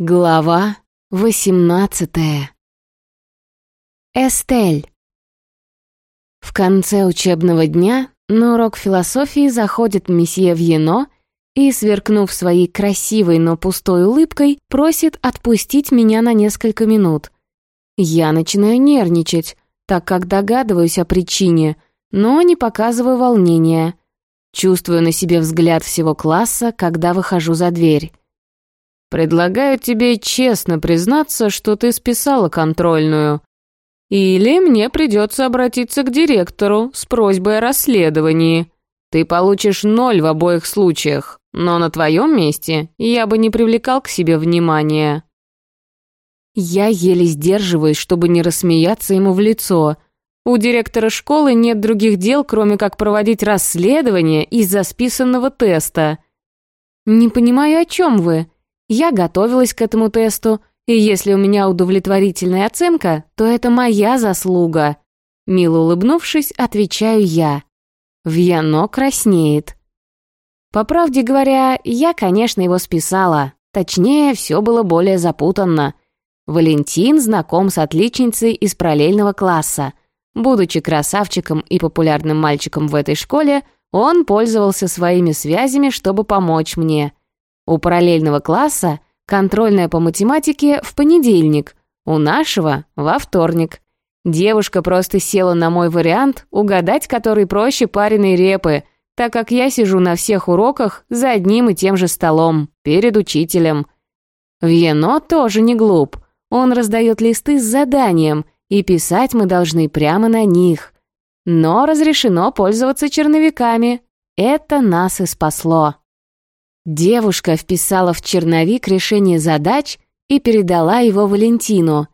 Глава восемнадцатая. Эстель. В конце учебного дня на урок философии заходит месье Вьено и, сверкнув своей красивой, но пустой улыбкой, просит отпустить меня на несколько минут. Я начинаю нервничать, так как догадываюсь о причине, но не показываю волнения. Чувствую на себе взгляд всего класса, когда выхожу за дверь. Предлагаю тебе честно признаться, что ты списала контрольную. Или мне придется обратиться к директору с просьбой о расследовании. Ты получишь ноль в обоих случаях, но на твоем месте я бы не привлекал к себе внимания». Я еле сдерживаюсь, чтобы не рассмеяться ему в лицо. У директора школы нет других дел, кроме как проводить расследование из-за списанного теста. «Не понимаю, о чем вы?» Я готовилась к этому тесту, и если у меня удовлетворительная оценка, то это моя заслуга. Мило улыбнувшись, отвечаю я. Вьяно краснеет. По правде говоря, я, конечно, его списала. Точнее, все было более запутанно. Валентин знаком с отличницей из параллельного класса. Будучи красавчиком и популярным мальчиком в этой школе, он пользовался своими связями, чтобы помочь мне. У параллельного класса контрольная по математике в понедельник, у нашего — во вторник. Девушка просто села на мой вариант, угадать который проще пареной репы, так как я сижу на всех уроках за одним и тем же столом, перед учителем. Вьено тоже не глуп. Он раздает листы с заданием, и писать мы должны прямо на них. Но разрешено пользоваться черновиками. Это нас и спасло. Девушка вписала в черновик решение задач и передала его Валентину.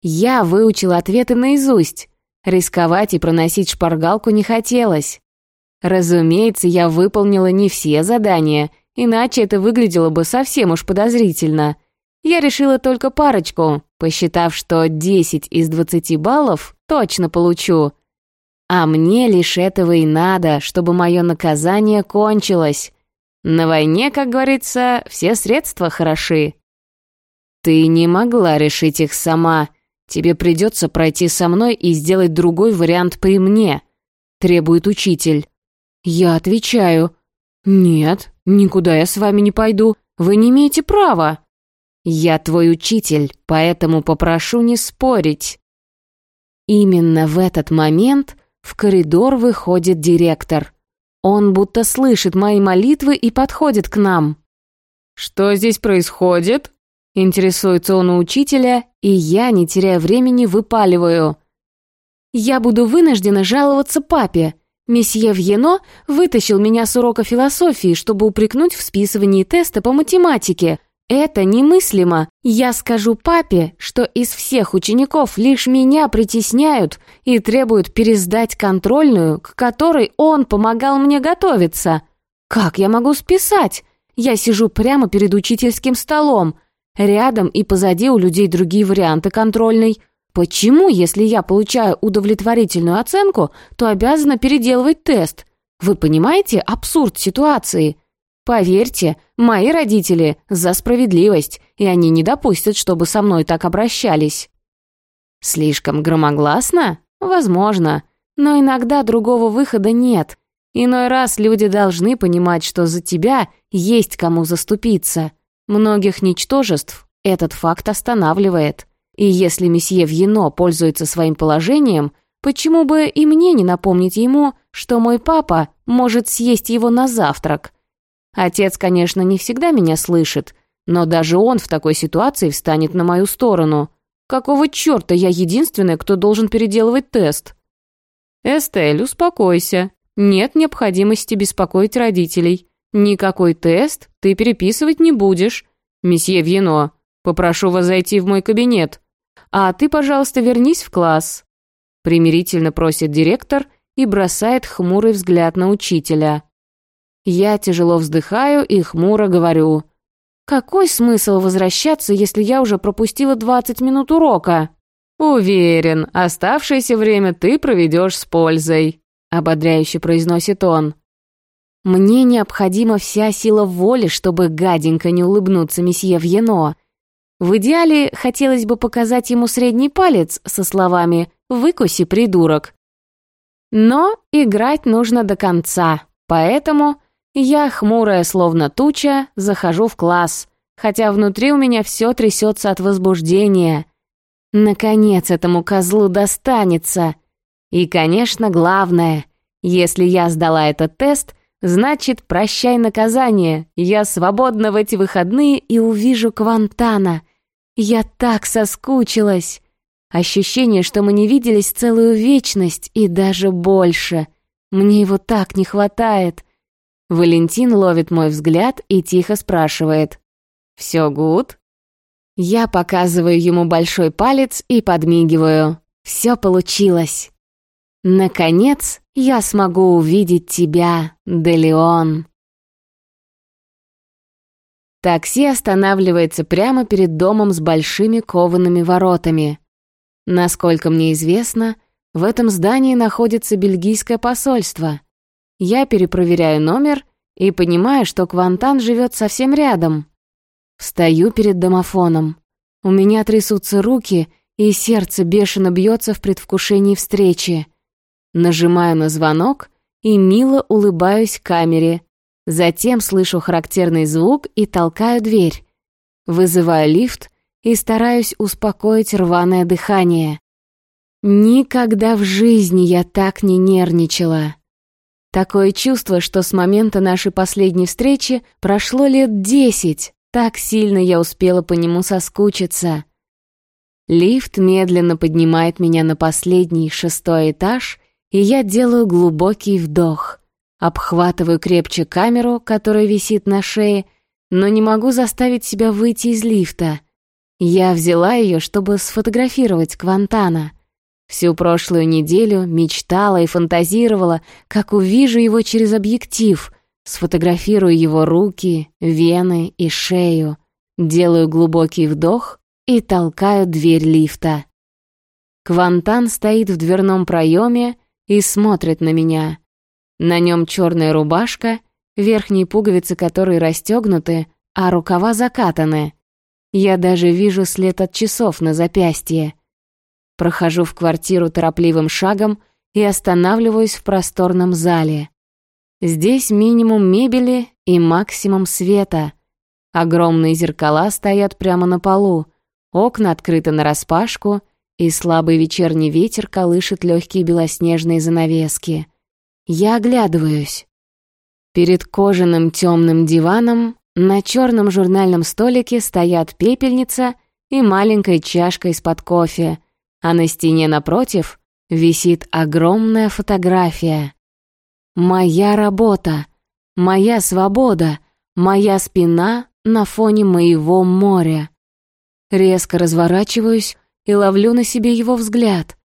Я выучила ответы наизусть. Рисковать и проносить шпаргалку не хотелось. Разумеется, я выполнила не все задания, иначе это выглядело бы совсем уж подозрительно. Я решила только парочку, посчитав, что 10 из 20 баллов точно получу. А мне лишь этого и надо, чтобы мое наказание кончилось. На войне, как говорится, все средства хороши. Ты не могла решить их сама. Тебе придется пройти со мной и сделать другой вариант при мне, требует учитель. Я отвечаю. Нет, никуда я с вами не пойду. Вы не имеете права. Я твой учитель, поэтому попрошу не спорить. Именно в этот момент в коридор выходит директор. Он будто слышит мои молитвы и подходит к нам. «Что здесь происходит?» Интересуется он у учителя, и я, не теряя времени, выпаливаю. «Я буду вынуждена жаловаться папе. Месье Вьено вытащил меня с урока философии, чтобы упрекнуть в списывании теста по математике, это немыслимо. Я скажу папе, что из всех учеников лишь меня притесняют и требуют пересдать контрольную, к которой он помогал мне готовиться. Как я могу списать? Я сижу прямо перед учительским столом. Рядом и позади у людей другие варианты контрольной. Почему, если я получаю удовлетворительную оценку, то обязана переделывать тест? Вы понимаете абсурд ситуации? Поверьте, мои родители за справедливость, и они не допустят, чтобы со мной так обращались. Слишком громогласно? Возможно. Но иногда другого выхода нет. Иной раз люди должны понимать, что за тебя есть кому заступиться. Многих ничтожеств этот факт останавливает. И если месье Вьено пользуется своим положением, почему бы и мне не напомнить ему, что мой папа может съесть его на завтрак – Отец, конечно, не всегда меня слышит, но даже он в такой ситуации встанет на мою сторону. Какого черта я единственная, кто должен переделывать тест? Эстель, успокойся. Нет необходимости беспокоить родителей. Никакой тест ты переписывать не будешь. Месье Вьено, попрошу вас зайти в мой кабинет. А ты, пожалуйста, вернись в класс. Примирительно просит директор и бросает хмурый взгляд на учителя. Я тяжело вздыхаю и хмуро говорю. «Какой смысл возвращаться, если я уже пропустила 20 минут урока?» «Уверен, оставшееся время ты проведешь с пользой», — ободряюще произносит он. «Мне необходима вся сила воли, чтобы гаденько не улыбнуться месье Вьено. В идеале хотелось бы показать ему средний палец со словами «Выкуси, придурок». Но играть нужно до конца, поэтому я, хмурая словно туча, захожу в класс, хотя внутри у меня все трясется от возбуждения. Наконец этому козлу достанется. И, конечно, главное, если я сдала этот тест, значит, прощай наказание, я свободна в эти выходные и увижу Квантана. Я так соскучилась. Ощущение, что мы не виделись целую вечность и даже больше. Мне его так не хватает. Валентин ловит мой взгляд и тихо спрашивает. «Все гуд?» Я показываю ему большой палец и подмигиваю. Все получилось. Наконец, я смогу увидеть тебя, Делеон. Такси останавливается прямо перед домом с большими коваными воротами. Насколько мне известно, в этом здании находится бельгийское посольство. Я перепроверяю номер и понимаю, что Квантан живет совсем рядом. Встаю перед домофоном. У меня трясутся руки, и сердце бешено бьется в предвкушении встречи. Нажимаю на звонок и мило улыбаюсь камере, Затем слышу характерный звук и толкаю дверь. Вызываю лифт и стараюсь успокоить рваное дыхание. Никогда в жизни я так не нервничала. Такое чувство, что с момента нашей последней встречи прошло лет десять. Так сильно я успела по нему соскучиться. Лифт медленно поднимает меня на последний, шестой этаж, и я делаю глубокий вдох. Обхватываю крепче камеру, которая висит на шее, но не могу заставить себя выйти из лифта. Я взяла ее, чтобы сфотографировать Квантана. Всю прошлую неделю мечтала и фантазировала, как увижу его через объектив, сфотографирую его руки, вены и шею, делаю глубокий вдох и толкаю дверь лифта. Квантан стоит в дверном проеме и смотрит на меня. На нем черная рубашка, верхние пуговицы которой расстегнуты, а рукава закатаны. Я даже вижу след от часов на запястье. Прохожу в квартиру торопливым шагом и останавливаюсь в просторном зале. Здесь минимум мебели и максимум света. Огромные зеркала стоят прямо на полу, окна открыты нараспашку, и слабый вечерний ветер колышет легкие белоснежные занавески. Я оглядываюсь. Перед кожаным темным диваном на черном журнальном столике стоят пепельница и маленькая чашка из-под кофе, а на стене напротив висит огромная фотография. Моя работа, моя свобода, моя спина на фоне моего моря. Резко разворачиваюсь и ловлю на себе его взгляд.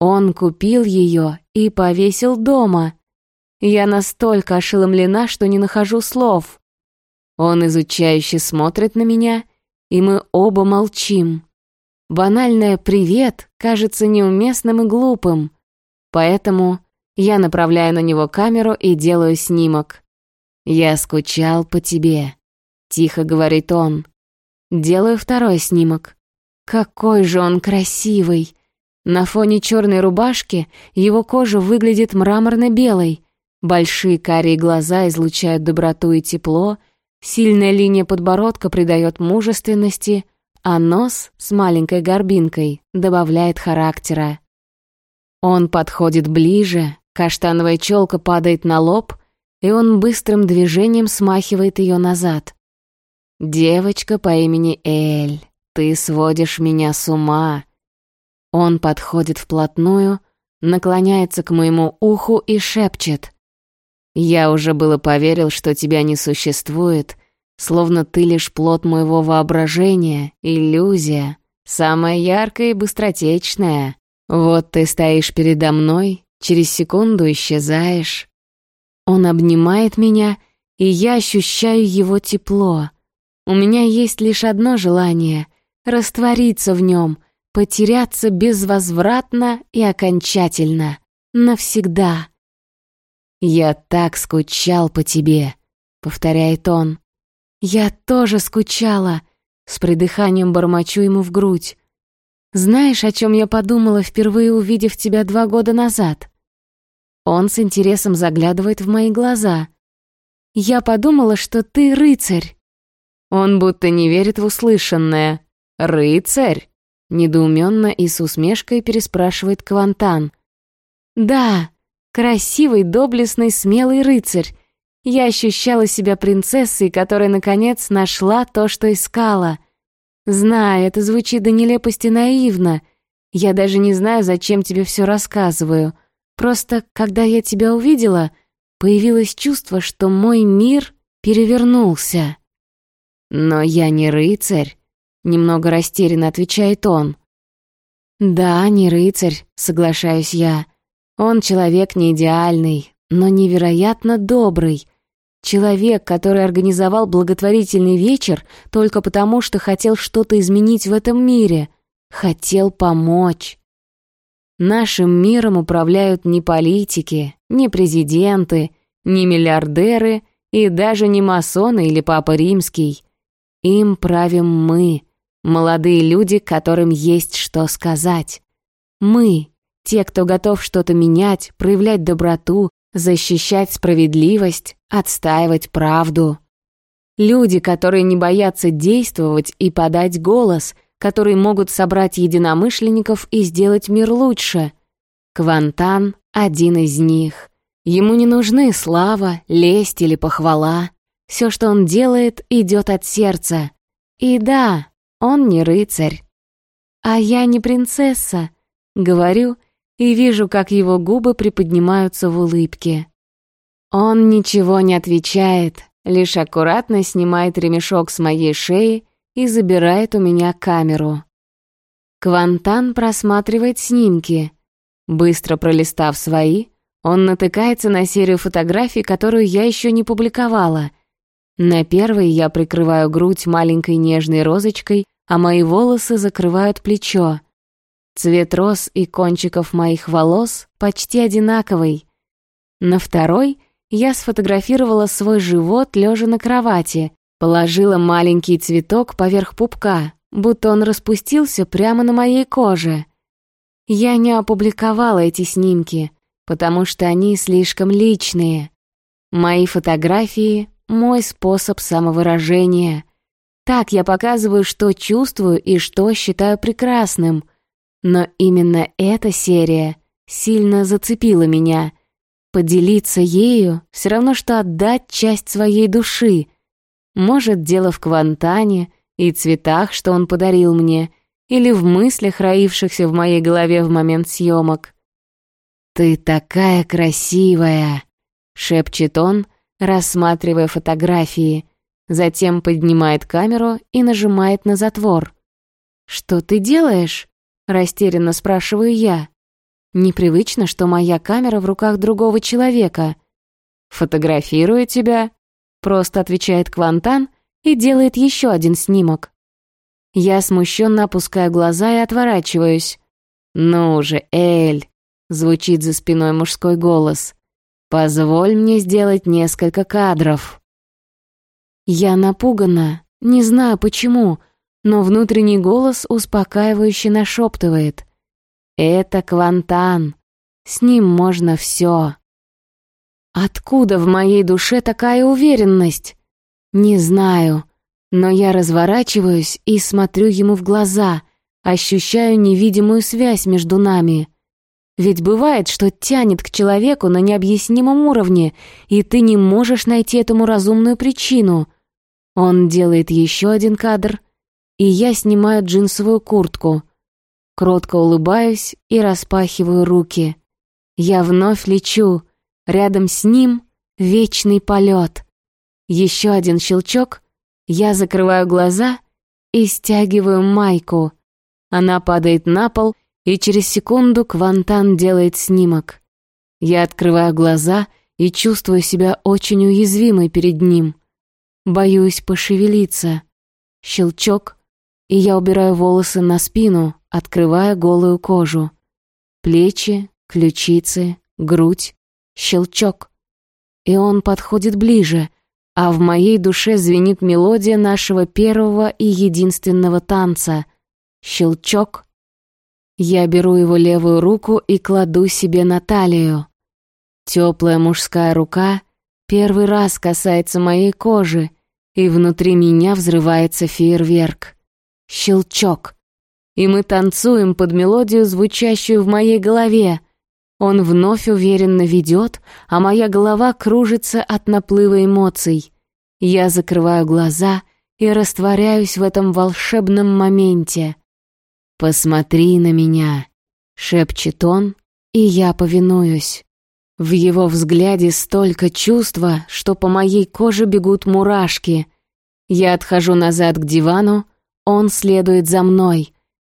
Он купил ее и повесил дома. Я настолько ошеломлена, что не нахожу слов. Он изучающе смотрит на меня, и мы оба молчим. Банальное «привет» кажется неуместным и глупым, поэтому я направляю на него камеру и делаю снимок. «Я скучал по тебе», — тихо говорит он. Делаю второй снимок. Какой же он красивый! На фоне черной рубашки его кожа выглядит мраморно-белой. Большие карие глаза излучают доброту и тепло, сильная линия подбородка придает мужественности, а нос с маленькой горбинкой добавляет характера. Он подходит ближе, каштановая челка падает на лоб, и он быстрым движением смахивает ее назад. «Девочка по имени Эль, ты сводишь меня с ума», он подходит вплотную, наклоняется к моему уху и шепчет. «Я уже было поверил, что тебя не существует, словно ты лишь плод моего воображения, иллюзия, самая яркая и быстротечная. Вот ты стоишь передо мной, через секунду исчезаешь». Он обнимает меня, и я ощущаю его тепло. У меня есть лишь одно желание — раствориться в нем — потеряться безвозвратно и окончательно, навсегда. «Я так скучал по тебе», — повторяет он. «Я тоже скучала. С придыханием бормочу ему в грудь. «Знаешь, о чем я подумала, впервые увидев тебя два года назад?» Он с интересом заглядывает в мои глаза. «Я подумала, что ты рыцарь». Он будто не верит в услышанное. «Рыцарь?» Недоуменно и с усмешкой переспрашивает Квантан. «Да, красивый, доблестный, смелый рыцарь. Я ощущала себя принцессой, которая, наконец, нашла то, что искала. Знаю, это звучит до нелепости наивно. Я даже не знаю, зачем тебе все рассказываю. Просто, когда я тебя увидела, появилось чувство, что мой мир перевернулся. Но я не рыцарь, немного растерянно отвечает он. Да, не рыцарь, соглашаюсь я. Он человек не идеальный, но невероятно добрый. Человек, который организовал благотворительный вечер только потому, что хотел что-то изменить в этом мире, хотел помочь. Нашим миром управляют не политики, не президенты, не миллиардеры и даже не масоны или Папа Римский. Им правим мы, молодые люди, которым есть что сказать. Мы, те, кто готов что-то менять, проявлять доброту, защищать справедливость, отстаивать правду. Люди, которые не боятся действовать и подать голос, которые могут собрать единомышленников и сделать мир лучше. Квантан — один из них. Ему не нужны слава, лесть или похвала. Все, что он делает, идет от сердца. И да, он не рыцарь. «А я не принцесса», — говорю, и вижу, как его губы приподнимаются в улыбке. Он ничего не отвечает, лишь аккуратно снимает ремешок с моей шеи и забирает у меня камеру. Квантан просматривает снимки. Быстро пролистав свои, он натыкается на серию фотографий, которую я еще не публиковала. На первой я прикрываю грудь маленькой нежной розочкой, а мои волосы закрывают плечо. Цвет роз и кончиков моих волос почти одинаковый. На второй — я сфотографировала свой живот, лежа на кровати, положила маленький цветок поверх пупка, будто он распустился прямо на моей коже. Я не опубликовала эти снимки, потому что они слишком личные. Мои фотографии — мой способ самовыражения. Так я показываю, что чувствую и что считаю прекрасным. Но именно эта серия сильно зацепила меня — Поделиться ею — все равно, что отдать часть своей души. Может, дело в квантане и цветах, что он подарил мне, или в мыслях, роившихся в моей голове в момент съемок. «Ты такая красивая!» — шепчет он, рассматривая фотографии, затем поднимает камеру и нажимает на затвор. «Что ты делаешь?» — растерянно спрашиваю я. Непривычно, что моя камера в руках другого человека. «Фотографирую тебя», — просто отвечает Квантан и делает еще один снимок. Я смущенно опускаю глаза и отворачиваюсь. «Ну же, Эль!» — звучит за спиной мужской голос. «Позволь мне сделать несколько кадров». Я напугана, не знаю почему, но внутренний голос успокаивающе нашептывает. Это Квантан. С ним можно все. Откуда в моей душе такая уверенность? Не знаю, но я разворачиваюсь и смотрю ему в глаза, ощущаю невидимую связь между нами. Ведь бывает, что тянет к человеку на необъяснимом уровне, и ты не можешь найти этому разумную причину. Он делает еще один кадр, и я снимаю джинсовую куртку — Кротко улыбаюсь и распахиваю руки. Я вновь лечу. Рядом с ним вечный полет. Еще один щелчок. Я закрываю глаза и стягиваю майку. Она падает на пол, и через секунду Квантан делает снимок. Я открываю глаза и чувствую себя очень уязвимой перед ним. Боюсь пошевелиться. Щелчок, и я убираю волосы на спину, открывая голую кожу. Плечи, ключицы, грудь, щелчок. И он подходит ближе, а в моей душе звенит мелодия нашего первого и единственного танца. Щелчок. Я беру его левую руку и кладу себе на талию. Теплая мужская рука первый раз касается моей кожи, и внутри меня взрывается фейерверк. Щелчок. И мы танцуем под мелодию, звучащую в моей голове. Он вновь уверенно ведет, а моя голова кружится от наплыва эмоций. Я закрываю глаза и растворяюсь в этом волшебном моменте. «Посмотри на меня», — шепчет он, и я повинуюсь. В его взгляде столько чувства, что по моей коже бегут мурашки. Я отхожу назад к дивану, он следует за мной.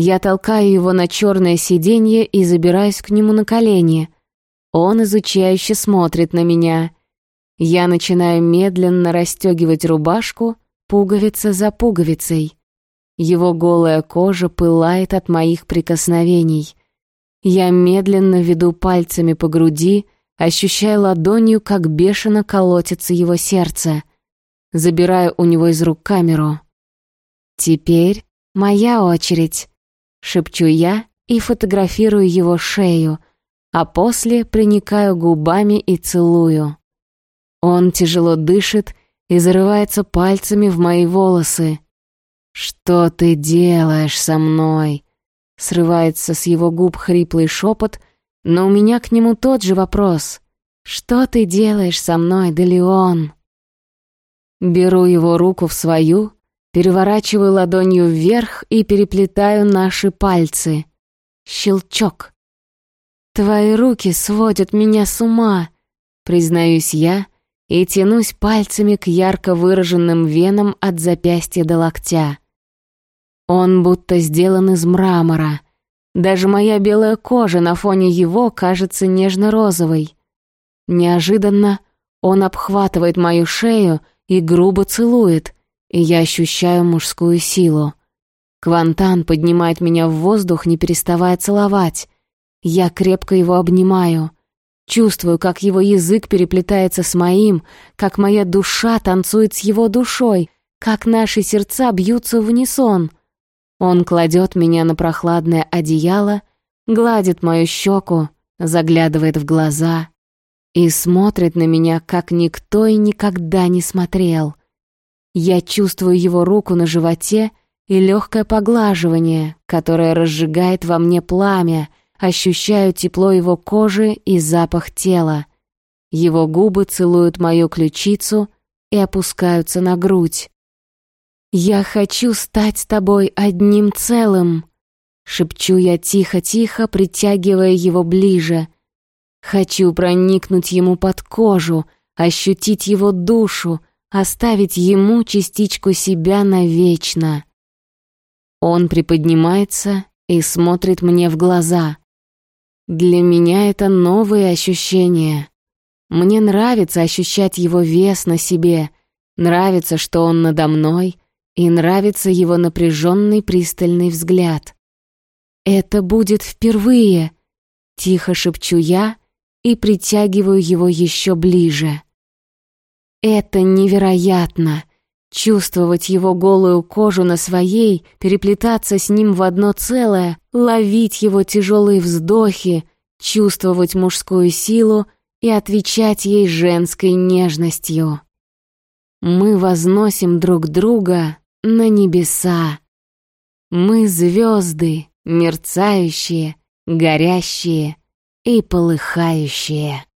Я толкаю его на черное сиденье и забираюсь к нему на колени. Он изучающе смотрит на меня. Я начинаю медленно расстегивать рубашку, пуговица за пуговицей. Его голая кожа пылает от моих прикосновений. Я медленно веду пальцами по груди, ощущая ладонью, как бешено колотится его сердце. Забираю у него из рук камеру. «Теперь моя очередь», — шепчу я и фотографирую его шею, а после приникаю губами и целую. Он тяжело дышит и зарывается пальцами в мои волосы. «Что ты делаешь со мной?» Срывается с его губ хриплый шепот, но у меня к нему тот же вопрос. «Что ты делаешь со мной, Делеон?» Беру его руку в свою, переворачиваю ладонью вверх и переплетаю наши пальцы. Щелчок. «Твои руки сводят меня с ума», — признаюсь я, и тянусь пальцами к ярко выраженным венам от запястья до локтя. Он будто сделан из мрамора. Даже моя белая кожа на фоне его кажется нежно-розовой. Неожиданно он обхватывает мою шею и грубо целует, и я ощущаю мужскую силу. Квантан поднимает меня в воздух, не переставая целовать. Я крепко его обнимаю. Чувствую, как его язык переплетается с моим, как моя душа танцует с его душой, как наши сердца бьются в унисон. Он кладет меня на прохладное одеяло, гладит мою щеку, заглядывает в глаза и смотрит на меня, как никто и никогда не смотрел. Я чувствую его руку на животе и легкое поглаживание, которое разжигает во мне пламя, ощущаю тепло его кожи и запах тела. Его губы целуют мою ключицу и опускаются на грудь. «Я хочу стать с тобой одним целым», — шепчу я тихо-тихо, притягивая его ближе. Хочу проникнуть ему под кожу, ощутить его душу, оставить ему частичку себя навечно. Он приподнимается и смотрит мне в глаза. Для меня это новые ощущения. Мне нравится ощущать его вес на себе, нравится, что он надо мной, и нравится его напряженный пристальный взгляд. «Это будет впервые», — тихо шепчу я и притягиваю его еще ближе. «Это невероятно!» Чувствовать его голую кожу на своей, переплетаться с ним в одно целое, ловить его тяжелые вздохи, чувствовать мужскую силу и отвечать ей женской нежностью. Мы возносим друг друга на небеса. Мы звезды, мерцающие, горящие и полыхающие.